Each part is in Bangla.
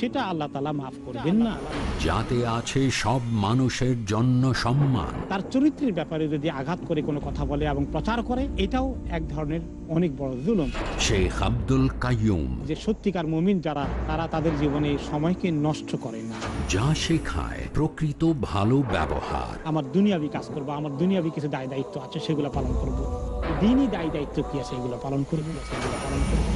সেটা আল্লাহ তালা মাফ করবেন না। যাতে আছে সব মানুষের জন্য সম্মান। তার চরিত্রের ব্যাপারে যদি আঘাত করে কোনো কথা বলে এবং প্রচার করে এটাও এক ধরনের অনেক বড় জুলুম। শেখ আব্দুল কাইয়ুম। যে সত্যিকার মুমিন যারা তারা তাদের জীবনে সময়কে নষ্ট করে না। যা শেখায় প্রকৃত ভালো ব্যবহার। আমার দুনিয়াবি কাজ করব আমার দুনিয়াবি কিছু দায় দায়িত্ব আছে সেগুলো পালন করব। দিনই দায় দায়িত্ব কি আছে এগুলো পালন করব সেগুলো পালন করব।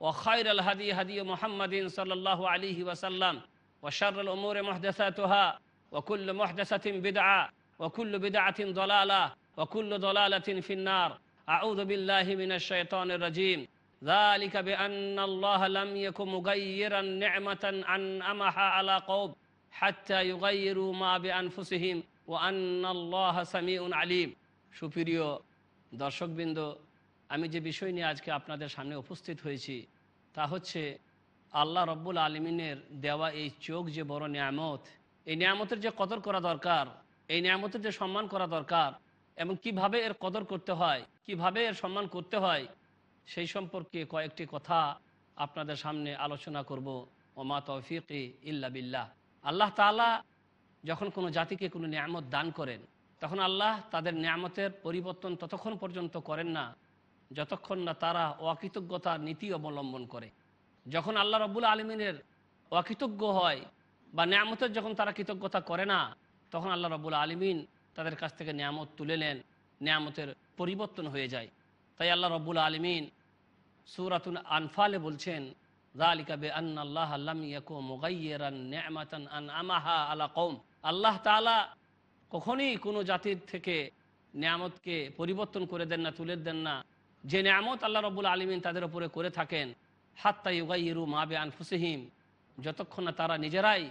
وخير الهدي هدي محمد صلى الله عليه وسلم وشر الأمور محدثاتها وكل محدثة بدعة وكل بدعة ضلالة وكل ضلالة في النار أعوذ بالله من الشيطان الرجيم ذلك بأن الله لم يكن مغيرا نعمة أنعمها على قوم حتى يغيروا ما بأنفسهم وأن الله سميع عليم সুপ্রিয় দর্শকবৃন্দ আমি যে বিষয় নিয়ে আজকে আপনাদের সামনে উপস্থিত হয়েছি, তা হচ্ছে আল্লাহ রব্বুল আলমিনের দেওয়া এই চোখ যে বড় নিয়ামত, এই নিয়ামতের যে কদর করা দরকার, এই নিয়ামতের যে সম্মান করা দরকার এবং কীভাবে এর কদর করতে হয়, কীভাবে এর সম্মান করতে হয়, সেই সম্পর্কে কয়েকটি কথা আপনাদের সামনে আলোচনা করব। ওমা তৌফিক ইল্লা বিল্লাহ। আল্লাহ তালা যখন কোনো জাতিকে কোনো নিয়ামত দান করেন, তখন আল্লাহ তাদের নিয়ামতের পরিবর্তন ততক্ষণ পর্যন্ত করেন না যতক্ষণ না তারা অকৃতজ্ঞতা নীতি অবলম্বন করে। যখন আল্লাহ রব্বুল আলমিনের অকৃতজ্ঞ হয় বা নিয়ামতের যখন তারা কৃতজ্ঞতা করে না, তখন আল্লাহ রব্বুল আলমিন তাদের কাছ থেকে নিয়ামত তুলে নেন, নিয়ামতের পরিবর্তন হয়ে যায়। তাই আল্লাহ রব্বুল আলমিন সুরাতুন আনফালে বলছেন জালিকা বে আল্লাহ আল্লাম ইয়াকু মুগাইয়েরান নিয়ামাতান আন আমাহা আল্লাহ তালা কখনই কোনো জাতির থেকে নিয়ামতকে পরিবর্তন করে দেন না, তুলে দেন না। যে নিয়ামত আল্লাহ রবুল আলমিন তাদের উপরে করে থাকেন, হাত্তা ইউগাইরু মাবে আনফুসিহিম যতক্ষণ না তারা নিজেরাই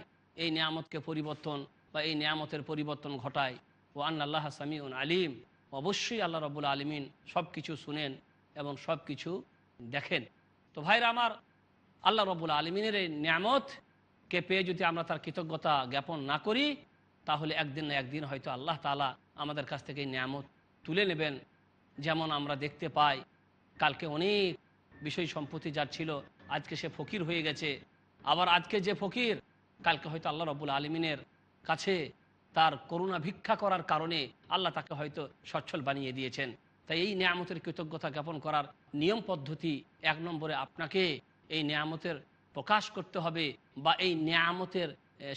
এই নিয়ামতকে পরিবর্তন বা এই নিয়ামতের পরিবর্তন ঘটায়। ও আল্লাহ সামিউন আলিম। অবশ্যই আল্লাহ রবুল আলমিন সব কিছু শুনেন এবং সব কিছু দেখেন। তো ভাইরা আমার, আল্লাহ রবুল আলমিনের এই নিয়ামতকে পেয়ে যদি আমরা তার কৃতজ্ঞতা জ্ঞাপন না করি, তাহলে একদিন না একদিন হয়তো আল্লাহ তালা আমাদের কাছ থেকে এই নিয়ামত তুলে নেবেন। যেমন আমরা দেখতে পাই, কালকে অনেক বিষয় সম্পত্তি যার ছিল, আজকে সে ফকির হয়ে গেছে। আবার আজকে যে ফকির, কালকে হয়তো আল্লাহ রবুল আলমিনের কাছে তার করুণা ভিক্ষা করার কারণে আল্লাহ তাকে হয়তো সচ্ছল বানিয়ে দিয়েছেন। তাই এই নিয়ামতের কৃতজ্ঞতা জ্ঞাপন করার নিয়ম পদ্ধতি এক নম্বরে আপনাকে এই নিয়ামতের প্রকাশ করতে হবে বা এই নিয়ামতের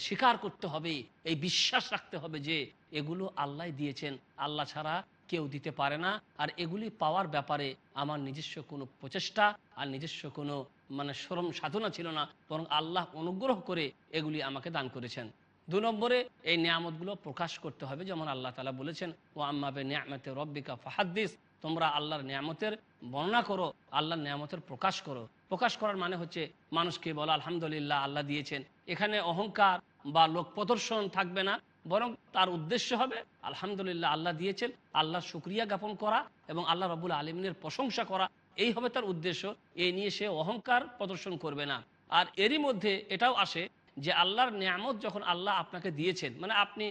স্বীকার করতে হবে, এই বিশ্বাস রাখতে হবে যে এগুলো আল্লাহ দিয়েছেন। আল্লাহ ছাড়া কেউ দিতে পারে না। আর এগুলি পাওয়ার ব্যাপারে আমার নিজস্ব কোনো প্রচেষ্টা আর নিজস্ব কোনো মানে শ্রম সাধনা ছিল না। বরং আল্লাহ অনুগ্রহ করে এগুলি আমাকে দান করেছেন। দু নম্বরে এই নিয়ামতগুলো প্রকাশ করতে হবে, যেমন আল্লাহ তালা বলেছেন ও আম্মাবে নিয়ামতে রব্বিকা ফাহাদ্দিস তোমরা আল্লাহর নিয়ামতের বর্ণনা করো, আল্লাহর নিয়ামতের প্রকাশ করো। প্রকাশ করার মানে হচ্ছে মানুষকে বলো, আলহামদুলিল্লাহ, আল্লাহ দিয়েছেন। এখানে অহংকার বা লোক প্রদর্শন থাকবে না। বরং তার উদ্দেশ্য হবে, আলহামদুলিল্লাহ আল্লাহ দিয়েছেন আল্লাহর শুক্রিয়া জ্ঞাপন করা এবং আল্লাহ রবুল আলমিনের প্রশংসা করা। এই হবে তার উদ্দেশ্য এই নিয়ে সে অহংকার প্রদর্শন করবে না। আর এরই মধ্যে এটাও আসে যে আল্লাহর নিয়ামত যখন আল্লাহ আপনাকে দিয়েছেন মানে আপনি,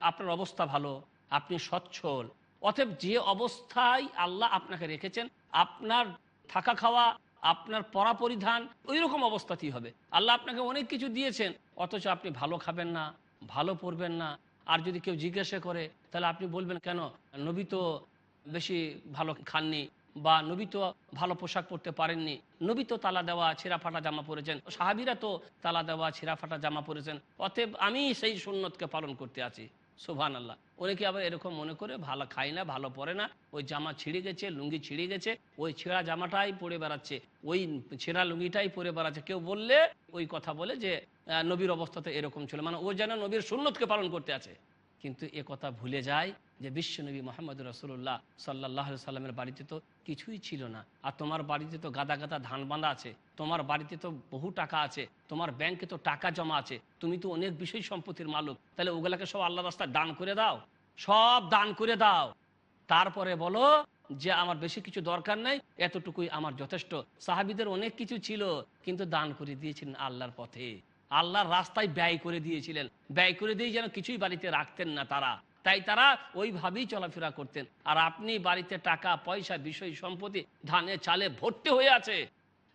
আপনার অবস্থা ভালো, আপনি সচ্ছল, অতএব যে অবস্থায় আল্লাহ আপনাকে রেখেছেন, আপনার থাকা খাওয়া, আপনার পরা পরিধান ওই রকম অবস্থাতেই হবে। আল্লাহ আপনাকে অনেক কিছু দিয়েছেন, অথচ আপনি ভালো খাবেন না ভালো পড়বেন না। আর যদি কেউ জিজ্ঞাসা করে, তাহলে আপনি বলবেন, কেন? নবী তো বেশি ভালো খাননি বা নবী তো ভালো পোশাক পরতে পারেননি। নবী তো তালা দেওয়া, ছেঁড়া ফাটা জামা পরেছেন। সাহাবিরা তো তালা দেওয়া, ছেঁড়া ফাটা জামা পরেছেন। অতএব আমি সেই সুন্নতকে পালন করতে আছি। সুভান আল্লাহ অনেকে আবার এরকম মনে করে, ভালো খায় না, ভালো পরে না। ওই জামা ছিঁড়ে গেছে, লুঙ্গি ছিঁড়ে গেছে, ওই ছেঁড়া জামাটাই পরে বেড়াচ্ছে। ওই ছেঁড়া লুঙ্গিটাই পরে বেড়াচ্ছে। কেউ বললে, ওই কথা বলে যে নবীর অবস্থাতে এরকম ছিল। মানে ও যেন নবীর সুন্নতকে পালন করতে আছে। কিন্তু এ কথা ভুলে যায় যে বিশ্বনবী মোহাম্মদ রসুল্লাহ সাল্লাহ সাল্লামের বাড়িতে তো কিছুই ছিল না। আর তোমার বাড়িতে তো গাদা গাদা ধান বাঁধা আছে, তোমার বাড়িতে তো বহু টাকা আছে, তোমার ব্যাংকে তো টাকা জমা আছে, তুমি তো অনেক বিষয় সম্পত্তির মালুক। তাহলে ওগুলাকে সব আল্লাহ রাস্তায় দান করে দাও, সব দান করে দাও। তারপরে বলো যে আমার বেশি কিছু দরকার নাই, এতটুকুই আমার যথেষ্ট। সাহাবিদের অনেক কিছু ছিল, কিন্তু দান করে দিয়েছিলেন আল্লাহর পথে। আল্লাহর রাস্তায় ব্যয় করে দিয়েছিলেন। ব্যয় করে দিয়ে যেন কিছুই বাড়িতে রাখতেন না তারা। তাই তারা ওইভাবেই চলাফেরা করতেন। আর আপনি বাড়িতে টাকা, পয়সা, বিষয়, সম্পত্তি ধানে চালে ভর্তি হয়ে আছে।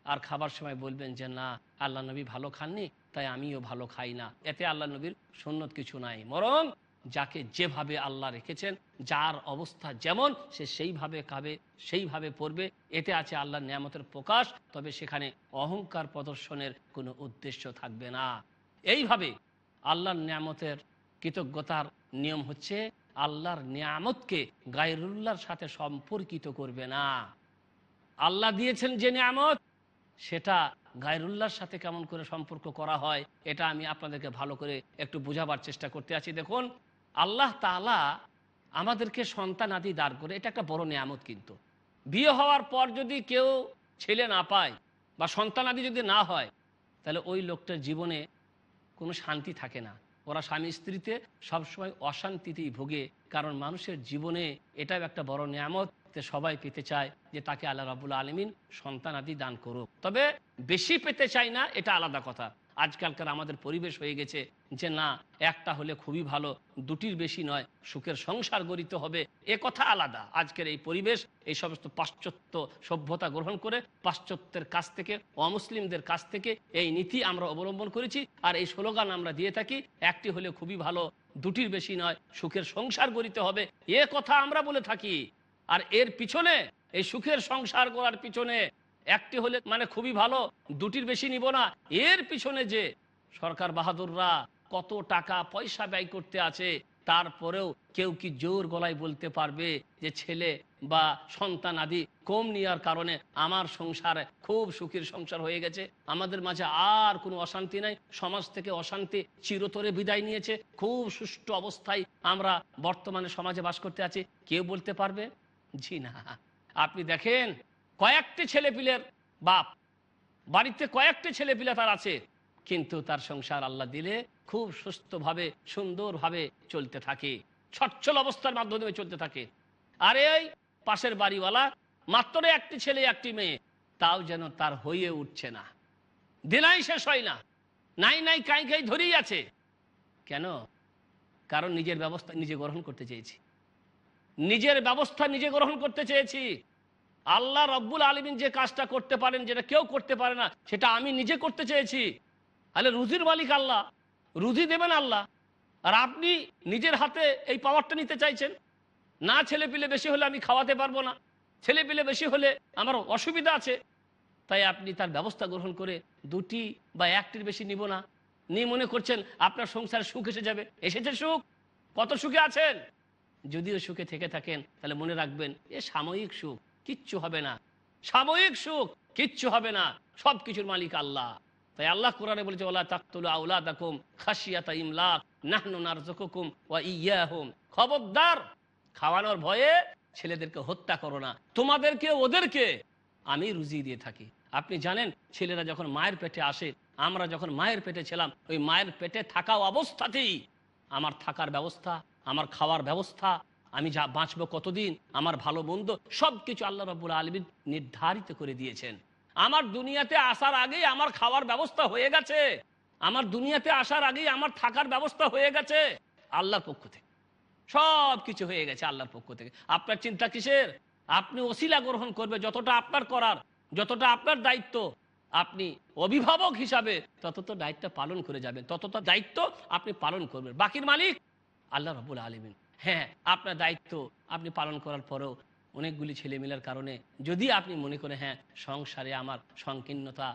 আর খাবার সময় বলবেন যে, না, আল্লাহ নবী ভালো খাননি, তাই আমিও ভালো খাই না। এতে আল্লাহ নবীর সন্ন্যত কিছু নাই। বরং যাকে যেভাবে আল্লাহ রেখেছেন, যার অবস্থা যেমন, সে সেইভাবে খাবে, সেইভাবে পড়বে। এতে আছে আল্লাহর নিয়ামতের প্রকাশ, তবে সেখানে অহংকার প্রদর্শনের কোনো উদ্দেশ্য থাকবে না। এইভাবে আল্লাহর নিয়ামতের কৃতজ্ঞতার নিয়ম হচ্ছে, আল্লাহর নিয়ামতকে গায়রুল্লাহর সাথে সম্পর্কিত করবে না। আল্লাহ দিয়েছেন যে নিয়ামত, সেটা গায়রুল্লাহর সাথে কেমন করে সম্পর্ক করা হয়, এটা আমি আপনাদেরকে ভালো করে একটু বোঝাবার চেষ্টা করতে আছি। দেখুন আল্লাহ তাআলা আমাদেরকে সন্তান আদি দাঁড় করে, এটা একটা বড় নিয়ামত কিন্তু। বিয়ে হওয়ার পর যদি কেউ ছেলে না পায় বা সন্তান আদি যদি না হয়, তাহলে ওই লোকটার জীবনে কোনো শান্তি থাকে না। ওরা স্বামী স্ত্রীতে সবসময় অশান্তিতেই ভোগে, কারণ মানুষের জীবনে এটাও একটা বড় নিয়ামত সবাই পেতে চায় যে তাকে আল্লাহ রাবুল আলমিন সন্তান আদি দান করুক। তবে বেশি পেতে চাই না, এটা আলাদা কথা। আজকালকার আমাদের পরিবেশ হয়ে গেছে যে না, একটা হলে খুবই ভালো, দুটির বেশি নয়, সুখের সংসার গড়িতে হবে। এ কথা আলাদা। আজকের এই পরিবেশ, এই সমস্ত পাশ্চাত্য সভ্যতা গ্রহণ করে পাশ্চাত্যের কাছ থেকে, অমুসলিমদের কাছ থেকে এই নীতি আমরা অবলম্বন করেছি আর এই স্লোগান আমরা দিয়ে থাকি, একটি হলে খুবই ভালো, দুটির বেশি নয়, সুখের সংসার গড়িতে হবে। এ কথা আমরা বলে থাকি। আর এর পিছনে, এই সুখের সংসার করার পিছনে একটি হলে মানে খুবই ভালো, দুটির বেশি নিব না। এর পিছনে যে সরকার বাহাদুররা কত টাকা পয়সা ব্যয় করতে আছে, তারপরেও কেউ কি জোর গলায় বলতে পারবে যে ছেলে বা সন্তান আদি কম নেওয়ার কারণে আমার সংসার খুব সুখের সংসার হয়ে গেছে? আমাদের মাঝে আর কোনো অশান্তি নাই। সমাজ থেকে অশান্তি চিরতরে বিদায় নিয়েছে। খুব সুষ্ঠু অবস্থায় আমরা বর্তমানে সমাজে বাস করতে আছি। কেউ বলতে পারবে? জি না। আপনি দেখেন কয়েকটি ছেলেপিলের বাপ, বাড়িতে কয়েকটি ছেলেপিলে তার আছে, কিন্তু তার সংসার আল্লাহ দিলে খুব সুস্থভাবে, সুন্দরভাবে চলতে থাকে, সচ্ছল অবস্থার মাধ্যমে চলতে থাকে। আর এই পাশের বাড়িওয়ালা মাত্র একটি ছেলে, একটি মেয়ে, তাও যেন তার হয়ে উঠছে না। দিনাই শেষ হয় না, নাই নাই কাই কাই ধরেই আছে। কেন? কারণ নিজের ব্যবস্থা নিজে গ্রহণ করতে চেয়েছি। নিজের ব্যবস্থা নিজে গ্রহণ করতে চেয়েছি। আল্লাহ রব্বুল আলমিন যে কাজটা করতে পারেন, যেটা কেউ করতে পারে না, সেটা আমি নিজে করতে চেয়েছি। তাহলে রুজির মালিক আল্লাহ, রুজি দেবেন আল্লাহ। আর আপনি নিজের হাতে এই পাওয়ারটা নিতে চাইছেন। না ছেলে পিলে বেশি হলে আমি খাওয়াতে পারব না। ছেলে পিলে বেশি হলে আমার অসুবিধা আছে। তাই আপনি তার ব্যবস্থা গ্রহণ করে দুটি বা একটির বেশি নিব না। নিয়ে মনে করছেন, আপনার সংসারে সুখ এসে যাবে। এসেছে সুখ? কত সুখে আছেন? যদিও সুখে থেকে থাকেন, তাহলে মনে রাখবেন, এ সাময়িক সুখ। কিচ্ছু হবে না। সাময়িক সুখ, কিচ্ছু হবে না। সব কিছুর মালিক আল্লাহ। তাই আল্লাহ কোরআনে বলেছে ওলা তাকতুল আউলা দাকুম খাসিয়াতা ইমলাক, নাহনু নারযুকুকুম ওয়া ইয়াহুম খবরদার, খাওয়ানোর ভয়ে ছেলেদেরকে হত্যা করো না। তোমাদেরকে, ওদেরকে আমি রুজি দিয়ে থাকি। আপনি জানেন, ছেলেরা যখন মায়ের পেটে আসে, আমরা যখন মায়ের পেটে ছিলাম, ওই মায়ের পেটে থাকা অবস্থাতেই আমার থাকার ব্যবস্থা, আমার খাওয়ার ব্যবস্থা আমি যা বাঁচবো কতদিন? আমার ভালো মন্দ সব কিছু আল্লাহ রব্বুল আলমিন নির্ধারিত করে দিয়েছেন। আমার দুনিয়াতে আসার আগেই আমার খাওয়ার ব্যবস্থা হয়ে গেছে। আমার দুনিয়াতে আসার আগেই আমার থাকার ব্যবস্থা হয়ে গেছে। আল্লাহর পক্ষ থেকে। সব কিছু হয়ে গেছে আল্লাহর পক্ষ থেকে। আপনার চিন্তা কিসের? আপনি ওসিলা গ্রহণ করবে, যতটা আপনার করার, যতটা আপনার দায়িত্ব। আপনি অভিভাবক হিসাবে ততটা দায়িত্ব পালন করে যাবেন ততটা দায়িত্ব আপনি পালন করবেন। বাকির মালিক আল্লাহ রবুল আলমিন। হ্যাঁ আপনার দায়িত্ব আপনি পালন করার পরেও অনেকগুলি ছেলেমেলার কারণে যদি আপনি মনে করেন হ্যাঁ সংসারে আমার সংকীর্ণতা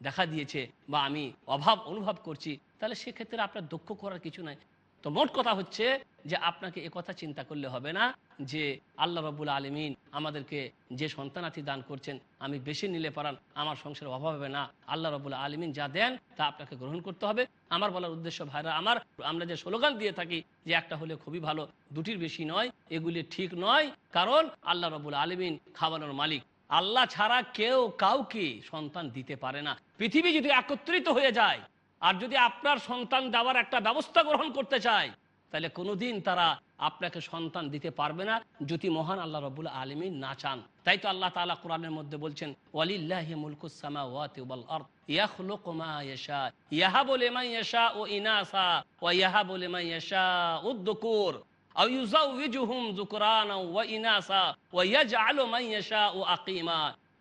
দেখা দিয়েছে বা আমি অভাব অনুভব করছি, তাহলে সেক্ষেত্রে আপনার দক্ষ করার কিছু নাই। তো মোট কথা হচ্ছে যে আপনাকে কথা চিন্তা করলে হবে না যে আল্লাহ রবুল আলমিন আমাদেরকে যে সন্তানাথি দান করছেন, আমি বেশি নিলে পারান আমার সংসারের অভাব হবে না। আল্লাহ রবুল আলমিন যা দেন তা আপনাকে গ্রহণ করতে হবে। আমার বলার উদ্দেশ্য ভাইরা, আমার, আমরা যে স্লোগান দিয়ে থাকি যে একটা হলে খুবই ভালো, দুটির বেশি নয়, এগুলি ঠিক নয়, কারণ আল্লাহ রবুল আলমিন খাওয়ানোর মালিক। আল্লাহ ছাড়া কেউ কাউকে সন্তান দিতে পারে না। পৃথিবী যদি একত্রিত হয়ে যায় আর যদি আপনার সন্তান দেওয়ার একটা ব্যবস্থা গ্রহণ করতে চায়, তাহলে কোনোদিন তারা আপনাকে সন্তান দিতে পারবে না, যদি মহান আল্লাহ রবুল আলমিন না চান। তাই তো আল্লাহ তাআলা কোরআনের মধ্যে বলছেন, ওয়ালিল্লাহি মুলকুস সামাওয়াতি ওয়াল আরদ, ইয়াখলুকু মা ইয়াশা, ইয়াহাবু লিমান ইয়াশাউ ইনাসা, ওয়া ইয়াহাবু লিমান ইয়াশাউ উদ-দুকুর আও ইউজাউযুহুম যুকরানা ওয়া ইনাসা, ওয়া ইয়াজআলু মান ইয়াশাউ আকিমা।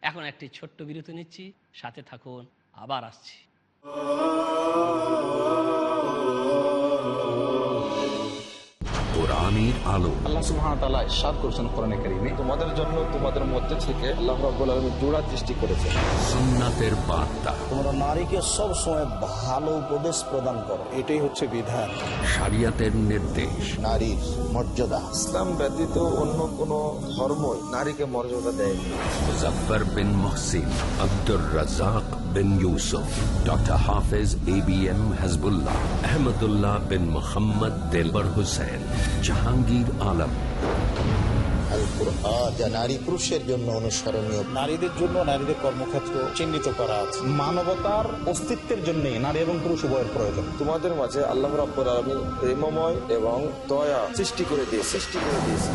এখন একটি ছোট্ট বিরতি নিচ্ছি, সাথে থাকুন, আবার আসছি। Oh. কোরআনের আলো। আল্লাহ সুবহানাহু ওয়া তাআলা ইরশাদ করেছেন কোরআনে কারীমে। তোমাদের জন্য তোমাদের মধ্যে থেকে আল্লাহ রাব্বুল আলামিন জোড়া সৃষ্টি করেছেন। সুন্নাতের বার্তা। তোমরা নারীকে সব সময় ভালো উপদেশ প্রদান করো। এটাই হচ্ছে বিধান। শরিয়াতের নির্দেশ। নারীর মর্যাদা। ইসলাম ব্যতীত অন্য কোন ধর্মই নারীকে মর্যাদা দেয়নি। Muzaffar bin Mohsin Abdur Razzak bin Yousuf doctor Hafez A B M Hizbullah Ahmadullah bin Mohammad Delwar Hossain. Jahangir Alam. আল কুরআন যা নারী পুরুষের জন্য অনুসরণীয়। নারীদের জন্য নারীদের কর্মক্ষেত্র চিহ্নিত করা আছে। মানবতার অস্তিত্বের জন্য নারী এবং পুরুষ উভয়ের প্রয়োজন। তোমাদের মাঝে আল্লাহ রাব্বুল আলামিন প্রেমময় এবং দয়া সৃষ্টি করে দিয়ে সৃষ্টি করে দিয়েছে।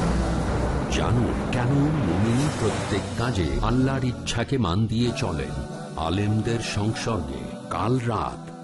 জানুন কেন মুমিন প্রত্যেক কাজে আল্লাহর ইচ্ছাকে মান দিয়ে চলেন। আলেমদের সংসর্গে কাল রাত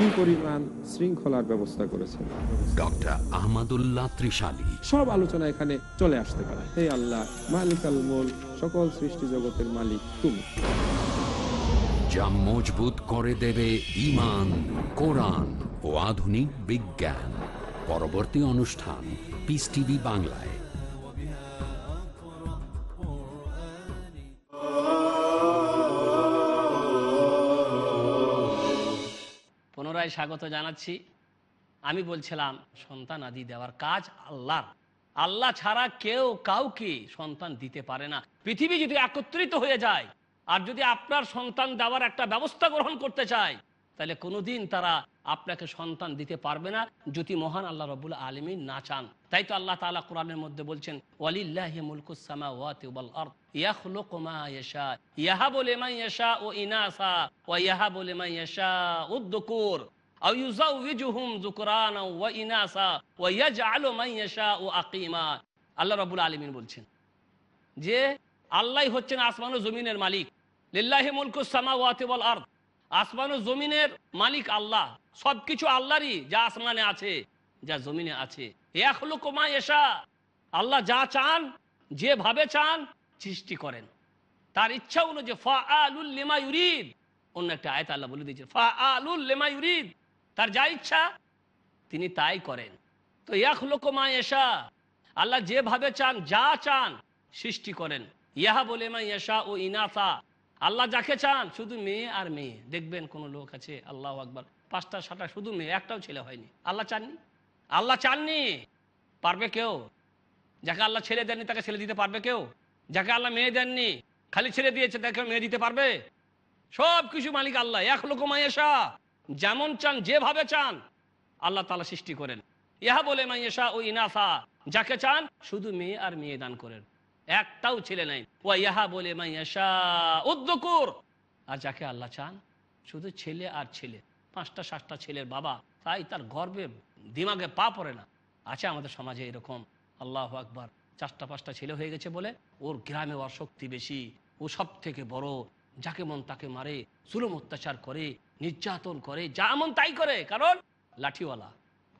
কি পরিমাণ শৃঙ্খলার ব্যবস্থা করেছেন। ডক্টর আহমদুল্লাহ ত্রিশালী। সব আলোচনা এখানে চলে আসতে পারে। হে আল্লাহ মালিক আল মোল সকল সৃষ্টি জগতের মালিক তুমি। যা মজবুত করে দেবে ইমান কোরআন ও আধুনিক বিজ্ঞান। পরবর্তী অনুষ্ঠান পিস টিভি বাংলায়। পুনরায় স্বাগত জানাচ্ছি। আমি বলছিলাম, সন্তান আদি দেওয়ার কাজ আল্লাহর। আল্লাহ ছাড়া কেউ কাউকে সন্তান দিতে পারে না। পৃথিবী যদি একত্রিত হয়ে যায়, আর যদি আপনার সন্তান দেওয়ার একটা ব্যবস্থা গ্রহণ করতে চায়, তাহলে কোনোদিন তারা আপনাকে সন্তান দিতে পারবে না, যদি মহান আল্লাহ রবুল আলমী না চান। তাই তো আল্লাহ তাআলা কোরআনের মধ্যে বলছেন, ওয়ালিল্লাহি মুলকুস সামাওয়াতি ওয়াল আরদ, ইয়াখলুকু মা ইয়াশা ইয়াশাউ ইনাসা, ওয়া ইয়াহাবু লিমান ইয়াশাউ যুকুর আও ইউজাউযিজুহুম যুকরানা ওয়া ইনাসা ওয়া ইয়াজআলু মান ইয়াশাউ আকিমা। আল্লাহ রাব্বুল আলামিন বলছেন যে আল্লাহ হচ্ছেন আসমান ও জমিনের মালিক। লিল্লাহি মুলকুস সামাওয়াতি ওয়াল আরদ। আসমান ও জমিনের মালিক আল্লাহ। সবকিছু আল্লাহরই যা আসমানে আছে, যা জমিনে আছে। ইয়াখলুকু মা ইয়াশা। আল্লাহ যা চান, যেভাবে চান সৃষ্টি করেন। তার ইচ্ছা অনুযায়ী ফা আলুল লিমা ইউরিদ। অন্য একটা আয়ত আল্লাহ বলে দিয়েছে ফা আলুল লিমা ইউরিদ। তার যা ইচ্ছা, তিনি তাই করেন। তো ইয়াখলুকু মা ইয়াশা, আল্লাহ যেভাবে চান, যা চান সৃষ্টি করেন। ইহা বলে মা ইয়াশা ও ইনাসা, আল্লাহ যাকে চান, শুধু মেয়ে আর মেয়ে। দেখবেন কোন লোক আছে, আল্লাহ আকবার, পাঁচটা, সাতটা শুধু মেয়ে, একটাও ছেলে হয়নি। আল্লাহ চাননি? আল্লাহ চাননি? পারবে কেউ? যাকে আল্লাহ ছেলে দেননি, তাকে ছেলে দিতে পারবে কেউ? যাকে আল্লাহ মেয়ে দেননি, খালি ছেলে দিয়েছে, তাকে মেয়ে দিতে পারবে? সব কিছু মালিক আল্লাহ। এক লোক মাইয়েশা যেমন চান, যেভাবে চান, আল্লাহ তালা সৃষ্টি করেন। ইহা বলে মাইয়েশা ও ইনাফা যাকে চান, শুধু মেয়ে আর মেয়ে দান করেন। একটাও ছেলে নাই। ও ইহা বলে মাইয়েশা উদ্দকুর আর যাকে আল্লাহ চান, শুধু ছেলে আর ছেলে। পাঁচটা, সাতটা ছেলের বাবা, তাই তার গর্বে, দিমাগে পা পড়ে না। আছে আমাদের সমাজে এরকম। আল্লাহ আকবার। চারটা, পাঁচটা ছেলে হয়ে গেছে বলে, ওর গ্রামে ওর শক্তি বেশি। ও সব থেকে বড় যাকে মন তাকে মারে, জুলুম অত্যাচার করে, নির্যাতন করে, যা মন তাই করে, কারণ লাঠিওয়ালা,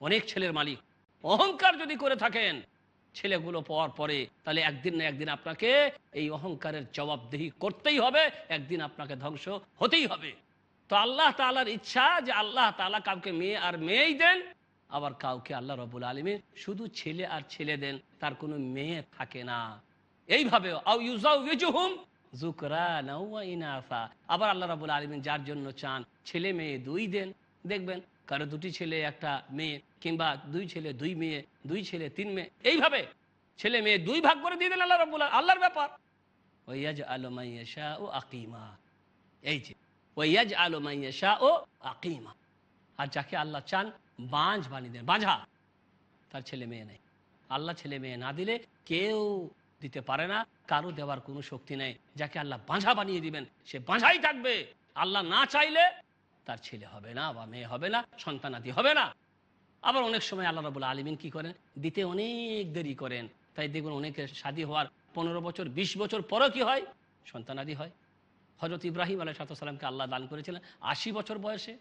অনেক ছেলের মালিক। অহংকার যদি করে থাকেন, ছেলেগুলো পাওয়ার পরে, তাহলে একদিন না একদিন আপনাকে এই অহংকারের জবাবদেহি করতেই হবে, একদিন আপনাকে ধ্বংস হতেই হবে। তো আল্লাহ তালার ইচ্ছা যে আল্লাহ তালা কাউকে মেয়ে আর মেয়েই দেন, আবার কাউকে আল্লাহ রবুল আলমী শুধু ছেলে আর ছেলে দেন, তার কোনো মেয়ে থাকে না। এইভাবে আবার আল্লাহ রাবুল আলমিন যার জন্য চান, ছেলে মেয়ে দুই দেন। দেখবেন, কারও দুটি ছেলে, একটা মেয়ে, কিংবা দুই ছেলে, দুই মেয়ে, দুই ছেলে, তিন মেয়ে। এইভাবে ছেলে মেয়ে দুই ভাগ করে দিয়ে দেন আল্লাহ রাবুল আল্লাহর ব্যাপার। ওয়াজ আলমাইয়া ও আকিমা। এই যে ওয়াজ আলমাইয়া ও আকিমা। আর যাকে আল্লাহ চান বাঁঝ বানিয়ে দেন। বাঁঝা। তার ছেলে মেয়ে নেই। আল্লাহ ছেলে মেয়ে না দিলে কেউ দিতে পারে না, কারও দেওয়ার কোনো শক্তি নেই। যাকে আল্লাহ বাঁঝা বানিয়ে দিবেন, সে বাঁঝাই থাকবে। আল্লাহ না চাইলে তার ছেলে হবে না বা মেয়ে হবে না সন্তানাদি হবে না। আবার অনেক সময় আল্লাহ রবুল্লা আলমিন কি করেন? দিতে অনেক দেরি করেন। তাই দেখুন, অনেকের শাদী হওয়ার পনেরো বছর ২০ বছর পরও কি হয়? সন্তানাদি হয়। হজরত ইব্রাহিম আলাই সালামকে আল্লাহ দান করেছিলেন আশি বছর বয়সে।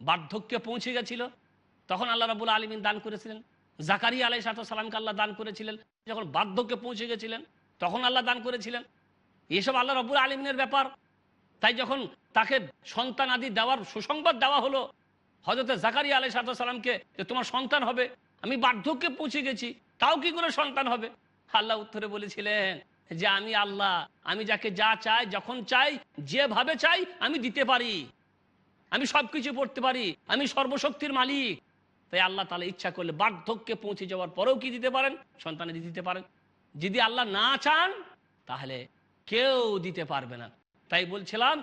বার্ধক্যে পৌঁছে গেছিল। তখন আল্লাহ রাবুল আলমিন দান করেছিলেন। জাকারি আলাই সালামকে আল্লাহ দান করেছিলেন। যখন বার্ধক্যে পৌঁছে গেছিলেন, তখন আল্লাহ দান করেছিলেন। এসব আল্লাহ রবুল আলমিনের ব্যাপার। তাই যখন তাকে সন্তান আদি দেওয়ার সুসংবাদ দেওয়া হলো হজরত জাকারি আলাই সালামকে যে তোমার সন্তান হবে, আমি বার্ধক্যে পৌঁছে গেছি, তাও কি করে সন্তান হবে? আল্লাহ উত্তরে বলেছিলেন যে, আমি আল্লাহ, আমি যাকে যা চাই, যখন চাই, যেভাবে চাই, আমি দিতে পারি। আমি সবকিছু পড়তে পারি। আমি সর্বশক্তির মালিক। তাই আল্লাহ তালা ইচ্ছা করলে বার্ধক্যে পৌঁছে যাওয়ার পরেও কি দিতে পারেন? সন্তানে দিতে পারেন। যদি আল্লাহ না চান, তাহলে কেউ দিতে পারবে না। তাই বলছিলাম,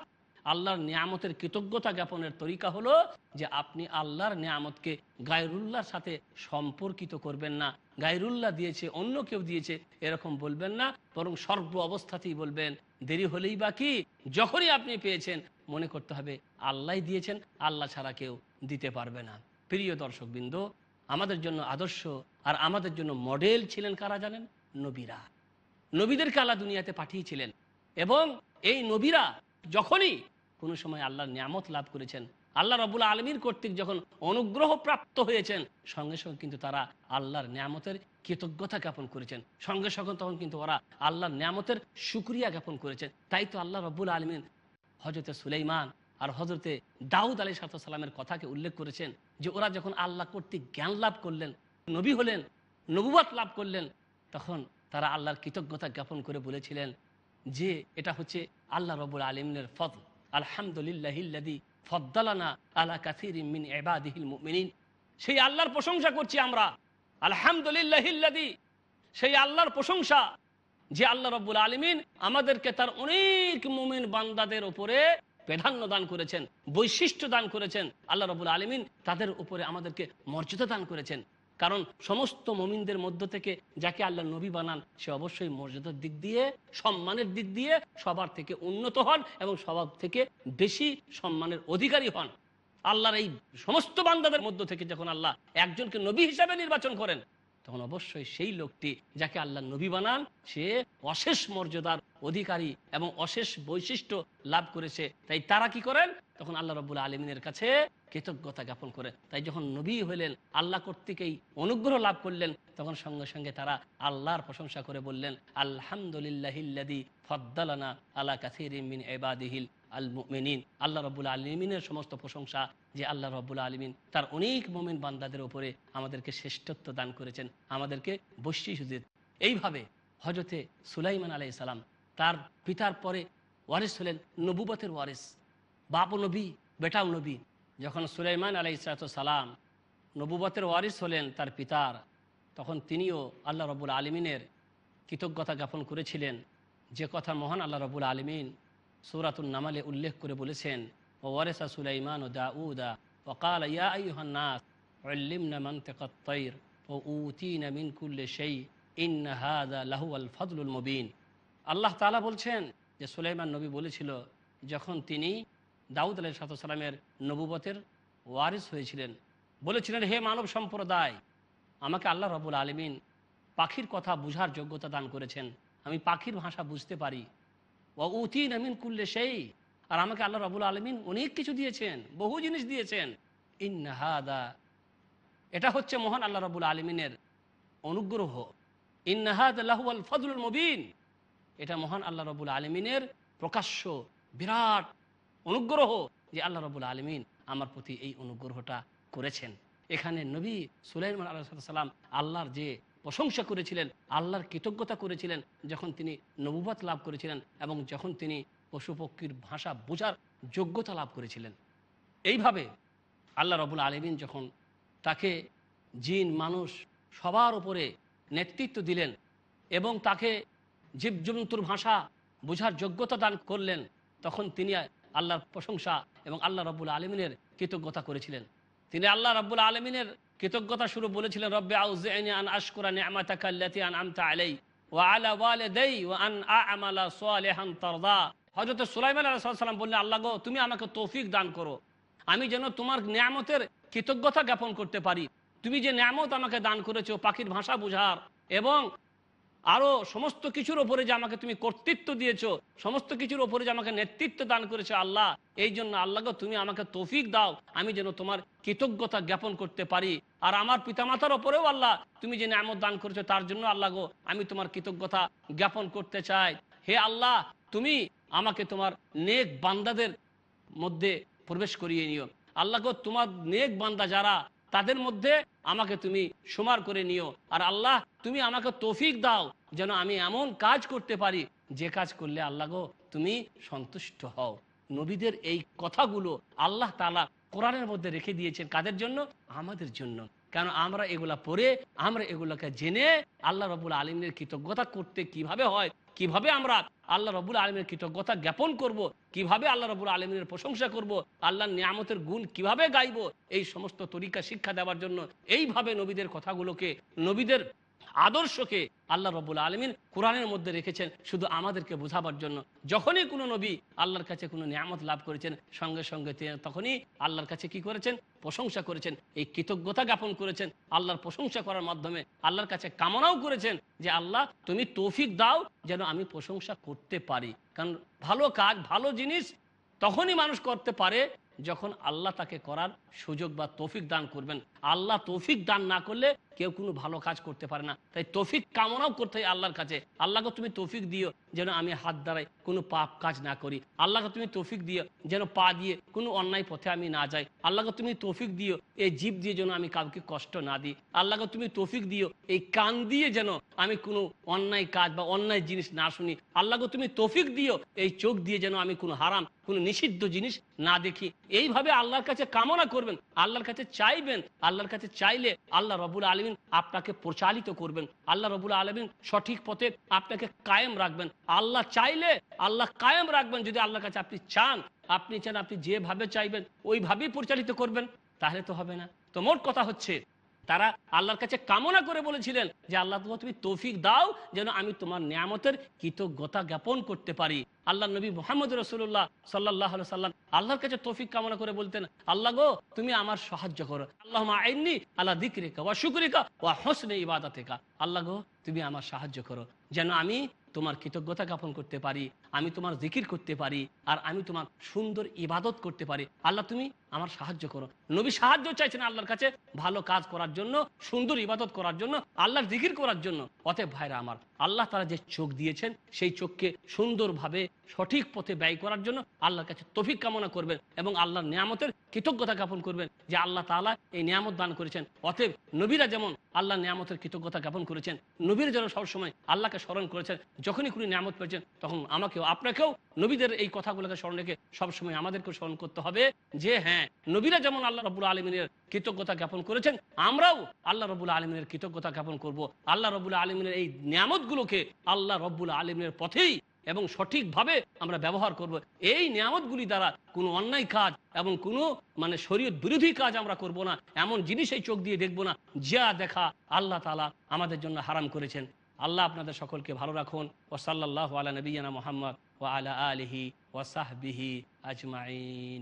আল্লাহর নিয়ামতের কৃতজ্ঞতা জ্ঞাপনের তরিকা হলো যে আপনি আল্লাহর নিয়ামতকে গায়রুল্লাহর সাথে সম্পর্কিত করবেন না। গায়রুল্লাহ দিয়েছে, অন্য কেউ দিয়েছে, এরকম বলবেন না। বরং সর্ব অবস্থাতেই বলবেন, দেরি হলেই বা কি? যখনই আপনি পেয়েছেন, মনে করতে হবে আল্লাহ দিয়েছেন, আল্লাহ ছাড়া কেউ দিতে পারবে না। প্রিয় দর্শকবৃন্দ, আমাদের জন্য আদর্শ আর আমাদের জন্য মডেল ছিলেন কারা জানেন? নবীরা। নবীদেরকে আল্লাহ দুনিয়াতে পাঠিয়েছিলেন এবং এই নবীরা যখনই কোনো সময় আল্লাহর নিয়ামত লাভ করেছেন, আল্লাহ রবুল আলমীর কর্তৃক যখন অনুগ্রহ প্রাপ্ত হয়েছেন, সঙ্গে সঙ্গে কিন্তু তারা আল্লাহর নিয়ামতের কৃতজ্ঞতা জ্ঞাপন করেছেন। সঙ্গে সঙ্গে তখন কিন্তু ওরা আল্লাহর নিয়ামতের সুক্রিয়া জ্ঞাপন করেছেন। তাই তো আল্লাহ রব্বুল আলমিন হজরতে সুলাইমান আর হজরতে দাউদ আলী সালামের কথাকে উল্লেখ করেছেন যে ওরা যখন আল্লাহ কর্তৃক জ্ঞান লাভ করলেন, নবী হলেন নবুবাত লাভ করলেন, তখন তারা আল্লাহর কৃতজ্ঞতা জ্ঞাপন করে বলেছিলেন যে এটা হচ্ছে আল্লাহ রবুল আলমিনের ফদল। আলহামদুলিল্লাহিল্লাদি ফদ্দালানা আলা কাসির মিন এবাদিহিল মুমিনিন। সেই আল্লাহর প্রশংসা করছি আমরা। আলহামদুলিল্লাহিল্লাদি সেই আল্লাহর প্রশংসা যে আল্লাহ রব্বুল আলমিন আমাদেরকে তার অনেক মুমিন বান্দাদের উপরে প্রাধান্য দান করেছেন, বৈশিষ্ট্য দান করেছেন আল্লাহ রবুল আলমিন, তাদের উপরে আমাদেরকে মর্যাদা দান করেছেন। কারণ সমস্ত মমিনদের মধ্য থেকে যাকে আল্লাহ নবী বানান, সে অবশ্যই মর্যাদার দিক দিয়ে, সম্মানের দিক দিয়ে সবার থেকে উন্নত হন এবং সবার থেকে বেশি সম্মানের অধিকারী হন। আল্লাহর এই সমস্ত বান্দাদের মধ্য থেকে যখন আল্লাহ একজনকে নবী হিসাবে নির্বাচন করেন তখন অবশ্যই সেই লোকটি যাকে আল্লাহ নবী বানান, সে অশেষ মর্যাদার অধিকারী এবং অশেষ বৈশিষ্ট্য লাভ করেছে। তাই তারা কি করেন? তখন আল্লাহ রবুল আলমিনের কাছে কৃতজ্ঞতা জ্ঞাপন করে। তাই যখন নবী হলেন, আল্লাহ কর্তৃক এই অনুগ্রহ লাভ করলেন, তখন সঙ্গে সঙ্গে তারা আল্লাহর প্রশংসা করে বললেন আলহামদুলিল্লাহিল্লাদি ফদ্দালানা আলা কাসির মিন এবাদিহিল আল মুমিনিন আল্লাহ রবুল আলমিনের সমস্ত প্রশংসা যে আল্লাহ রবুল আলমিন তার অনেক মোমিন বান্দাদের ওপরে আমাদেরকে শ্রেষ্ঠত্ব দান করেছেন, আমাদেরকে দিয়ে এইভাবে হজরতে সুলাইমান আলাই সালাম তার পিতার পরে ওয়ারিস হলেন নবুবতের ওয়ারিস বাপ নবী, বেটাও নবী। যখন সুলাইমান আলাই সালাম নবুবতের ওয়ারিস হলেন তার পিতার, তখন তিনিও আল্লাহ রবুল আলমিনের কৃতজ্ঞতা জ্ঞাপন করেছিলেন যে কথা মহান আল্লাহ রবুল আলমিন সৌরাতুল নামালে উল্লেখ করে বলেছেন ও ওয়ারেসা সুলাইমান ও দাউদা وقال يا أيها الناس علمنا منطق الطير وأوتينا من كل شيء إن هذا لهو الفضل المبين আল্লাহ তাআলা বলছেন যে সুলাইমান নবী বলেছিল যখন তিনি দাউদ আলাহ সালামের নবুবতের ওয়ারিস হয়েছিলেন বলেছিলেন হে মানব সম্প্রদায় আমাকে আল্লাহ রবুল আলমিন পাখির কথা বুঝার যোগ্যতা দান করেছেন আমি পাখির ভাষা বুঝতে পারি ও আমিন কুল্লে সেই আর আমাকে আল্লাহ রবুল আলমিন অনেক কিছু দিয়েছেন, বহু জিনিস দিয়েছেন। ইন্নাহাদা এটা হচ্ছে মহান আল্লাহ রবুল আলমিনের অনুগ্রহ। ইন্নাহাদ আল্লাহু আল ফজলুল মবিন। এটা মহান আল্লাহ রবুল আলমিনের প্রকাশ্য, বিরাট অনুগ্রহ যে আল্লাহ রবুল আলমিন আমার প্রতি এই অনুগ্রহটা করেছেন। এখানে নবী সুলাইমান আল্লাহ সাল্লাম আল্লাহর যে প্রশংসা করেছিলেন, আল্লাহর কৃতজ্ঞতা করেছিলেন যখন তিনি নবুবাত লাভ করেছিলেন এবং যখন তিনি পশুপক্ষীর ভাষা বোঝার যোগ্যতা লাভ করেছিলেন। এইভাবে আল্লাহ রবুল আলমিন যখন তাকে জিন, মানুষ সবার উপরে নেতৃত্ব দিলেন এবং তাকে জীবজন্তুর ভাষা বোঝার যোগ্যতা দান করলেন, তখন তিনি আল্লাহর প্রশংসা এবং আল্লাহ রব্বুল আলমিনের কৃতজ্ঞতা করেছিলেন। তিনি আল্লাহ রব্বুল আলমিনের কৃতজ্ঞতা শুরু বলেছিলেন, রব্বে আউজাইনি আন আশকুরা নেমাতা কাল্লাতি আন আমতা আলাই ও আলা ওয়ালে দেই ও আন আ'মালা তরদা। হজরত সুলাইমান আলাহাম বললেন, আল্লাহ গো, তুমি আমাকে তৌফিক দান করো। আমি যেন তোমার নিয়ামতের কৃতজ্ঞতা জ্ঞাপন করতে পারি। তুমি যে নিয়ামত আমাকে দান করেছ, পাখির ভাষা বুঝার এবং আরও সমস্ত কিছুর ওপরে যে আমাকে তুমি কর্তৃত্ব দিয়েছ, সমস্ত কিছুর ওপরে যে আমাকে নেতৃত্ব দান করেছ আল্লাহ, এই জন্য আল্লাহ তুমি আমাকে তৌফিক দাও, আমি যেন তোমার কৃতজ্ঞতা জ্ঞাপন করতে পারি। আর আমার পিতামাতার ওপরেও আল্লাহ, তুমি যে নিয়ামত দান করেছ তার জন্য আল্লাহ গো, আমি তোমার কৃতজ্ঞতা জ্ঞাপন করতে চাই। হে আল্লাহ, তুমি আমাকে তোমার নেক বান্দাদের মধ্যে প্রবেশ করিয়ে নিও। আল্লাহ গো, তোমার নেক বান্দা যারা তাদের মধ্যে আমাকে তুমি সুমার করে নিও। আর আল্লাহ, তুমি আমাকে তৌফিক দাও যেন আমি এমন কাজ করতে পারি, যে কাজ করলে আল্লাহ গো, তুমি সন্তুষ্ট হও। নবীদের এই কথাগুলো আল্লাহ তালা কোরআনের মধ্যে রেখে দিয়েছেন। কাদের জন্য? আমাদের জন্য। কেন আমরা এগুলা পড়ে, আমরা এগুলোকে জেনে আল্লাহ রবুল আলমের কৃতজ্ঞতা করতে কীভাবে হয়? কীভাবে আমরা আল্লাহ রবুল আলমের কৃতজ্ঞতা জ্ঞাপন করব। কীভাবে আল্লাহ রবুল আলমের প্রশংসা করব। আল্লাহর নিয়ামতের গুণ কীভাবে গাইব এই সমস্ত তরিকা শিক্ষা দেওয়ার জন্য এইভাবে নবীদের কথাগুলোকে, নবীদের আদর্শকে আল্লাহ রবুল আলমিন কোরআনের মধ্যে রেখেছেন শুধু আমাদেরকে বোঝাবার জন্য। যখনই কোনো নবী আল্লাহর কাছে কোনো নিয়ামত লাভ করেছেন, সঙ্গে সঙ্গে তিনি তখনই আল্লাহর কাছে কি করেছেন? প্রশংসা করেছেন। এই কৃতজ্ঞতা জ্ঞাপন করেছেন। আল্লাহর প্রশংসা করার মাধ্যমে আল্লাহর কাছে কামনাও করেছেন যে, আল্লাহ, তুমি তৌফিক দাও যেন আমি প্রশংসা করতে পারি। কারণ ভালো কাজ, ভালো জিনিস তখনই মানুষ করতে পারে যখন আল্লাহ তাকে করার সুযোগ বা তৌফিক দান করবেন। আল্লাহ তৌফিক দান না করলে কেউ কোনো ভালো কাজ করতে পারে না। তাই তৌফিক কামনাও করতে হয় আল্লাহর কাছে। আল্লাহকে তুমি তৌফিক দিও যেন আমি হাত দ্বারাই কোনো পাপ কাজ না করি। আল্লাহকে তুমি তৌফিক দিও যেন পা দিয়ে কোনো অন্যায় পথে আমি না যাই। আল্লাহকে তুমি তৌফিক দিও এই জীব দিয়ে যেন আমি কাউকে কষ্ট না দিই। আল্লাহকে তুমি তৌফিক দিও এই কান দিয়ে যেন আমি কোনো অন্যায় কাজ বা অন্যায় জিনিস না শুনি। আল্লাহকে তুমি তৌফিক দিও এই চোখ দিয়ে যেন আমি কোনো হারাম, কোনো নিষিদ্ধ জিনিস না দেখি। এইভাবে আল্লাহর কাছে কামনা করবেন, আল্লাহর কাছে চাইবেন, আল্লাহর কাছে চাইলে আল্লাহ রবুল আলী আলমিন আপনাকে প্রচালিত করবেন। আল্লাহ রবুল আলমিন সঠিক পথে আপনাকে কায়েম রাখবেন। আল্লাহ চাইলে আল্লাহ কায়েম রাখবেন যদি আল্লাহর কাছে আপনি চান। আপনি চান আপনি যেভাবে চাইবেন, ওইভাবেই পরিচালিত করবেন। তাহলে তো হবে না। তো মোট কথা হচ্ছে তারা আল্লাহর কাছে কামনা করে বলেছিলেন যে, আল্লাহ তোমার তুমি তৌফিক দাও যেন আমি তোমার নিয়ামতের কৃতজ্ঞতা জ্ঞাপন করতে পারি। আল্লাহ নবী মোহাম্মদ রসুল্লাহ সাল্লাহ সাল্লাম আল্লাহর কাছে তৌফিক কামনা করে বলতেন, আল্লাহ গো, তুমি আমার সাহায্য করো। আল্লাহ আইনি আল্লাহ দিকরিকা ওয়া শুক্রিকা ওয়া হোসনে ইবাদা থেকে আল্লাহ গো, তুমি আমার সাহায্য করো যেন আমি তোমার কৃতজ্ঞতা জ্ঞাপন করতে পারি। আমি তোমার জিকির করতে পারি আর আমি তোমার সুন্দর ইবাদত করতে পারি। আল্লাহ, তুমি আমার সাহায্য করো। নবী সাহায্য চাইছেন আল্লাহর কাছে ভালো কাজ করার জন্য, সুন্দর ইবাদত করার জন্য, আল্লাহর জিকির করার জন্য। অতএব ভাইরা আমার, আল্লাহ তারা যে চোখ দিয়েছেন, সেই চোখকে সুন্দরভাবে সঠিক পথে ব্যয় করার জন্য আল্লাহর কাছে তফিক কামনা করবেন এবং আল্লাহর নিয়ামতের কৃতজ্ঞতা জ্ঞাপন করবেন যে আল্লাহ তাআলা এই নিয়ামত দান করেছেন। অতএব নবীরা যেমন আল্লাহ নিয়ামতের কৃতজ্ঞতা জ্ঞাপন করেছেন, নবীর যেন সবসময় আল্লাহকে স্মরণ করেছেন, যখনই কোনো নিয়ামত পেয়েছেন, তখন আমাকেও আপনাকেও নবীদের এই কথাগুলোকে স্মরণ রেখে সবসময় আমাদেরকে স্মরণ করতে হবে যে হ্যাঁ নবীরা যেমন আল্লাহ রবুল আলমিনের কৃতজ্ঞতা জ্ঞাপন করেছেন, আমরাও আল্লাহ রবুল আলমিনের কৃতজ্ঞতা জ্ঞাপন করব। আল্লাহ রবুল আলমিনের এই নিয়ামতগুলোকে আল্লাহ রব্বুল আলমিনের পথেই এবং সঠিকভাবে আমরা ব্যবহার করব। এই নিয়ামতগুলি দ্বারা কোনো অন্যায় কাজ এবং কোনো মানে শরীয়ত বিরোধী কাজ আমরা করব না। এমন জিনিস এই চোখ দিয়ে দেখব না, যা দেখা আল্লাহ তালা আমাদের জন্য হারাম করেছেন। আল্লাহ আপনাদের সকলকে ভালো রাখুন। ও সাল্লাহ আলা নবীনা মোহাম্মদ ও আলা আলিহি ও সাহবিহি আজমাইন।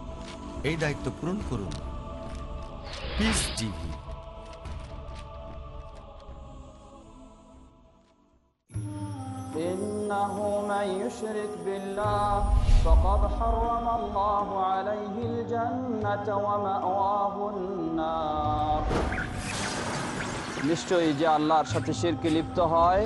এই দায়িত্ব পূরণ করুন পিস টিভি إنه من يشرك بالله فقد حرم الله عليه الجنة ومأواه النار নিশ্চয়ই যে আল্লাহর সাথে শিরকে লিপ্ত হয়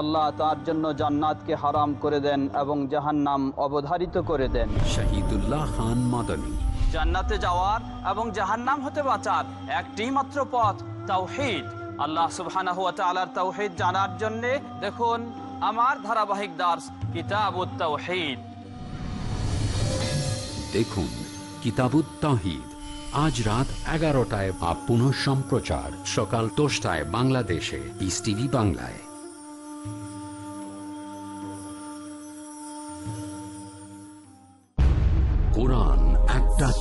আল্লাহ তার জন্য জান্নাতকে হারাম করে দেন এবং জাহান্নাম অবধারিত করে দেন শহীদুল্লাহ খান মাদানী জান্নাতে যাওয়ার এবং জাহান্নাম হতে বাঁচার একটি মাত্র পথ তাওহীদ। আল্লাহ সুবহানাহু ওয়া তাআলার তাওহীদ জানার জন্য দেখুন আমার ধারাবাহিক দাস কিতাবুত তাওহীদ। দেখুন কিতাবুত তাহিদ আজ রাত এগারোটায় বা পুনঃ সম্প্রচার সকাল দশটায় বাংলাদেশে পিস টিভি বাংলায়।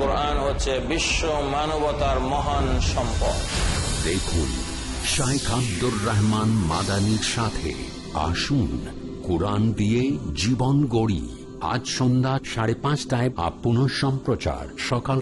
কোরআন হচ্ছে বিশ্ব মানবতার মহান সম্পদ। দেখুন, শাইখ আব্দুর রহমান মাদানির সাথে আসুন, কোরআন দিয়ে জীবন গড়ি। আজ সন্ধ্যা সাড়ে পাঁচটায় আপ পুনঃ সম্প্রচার, সকাল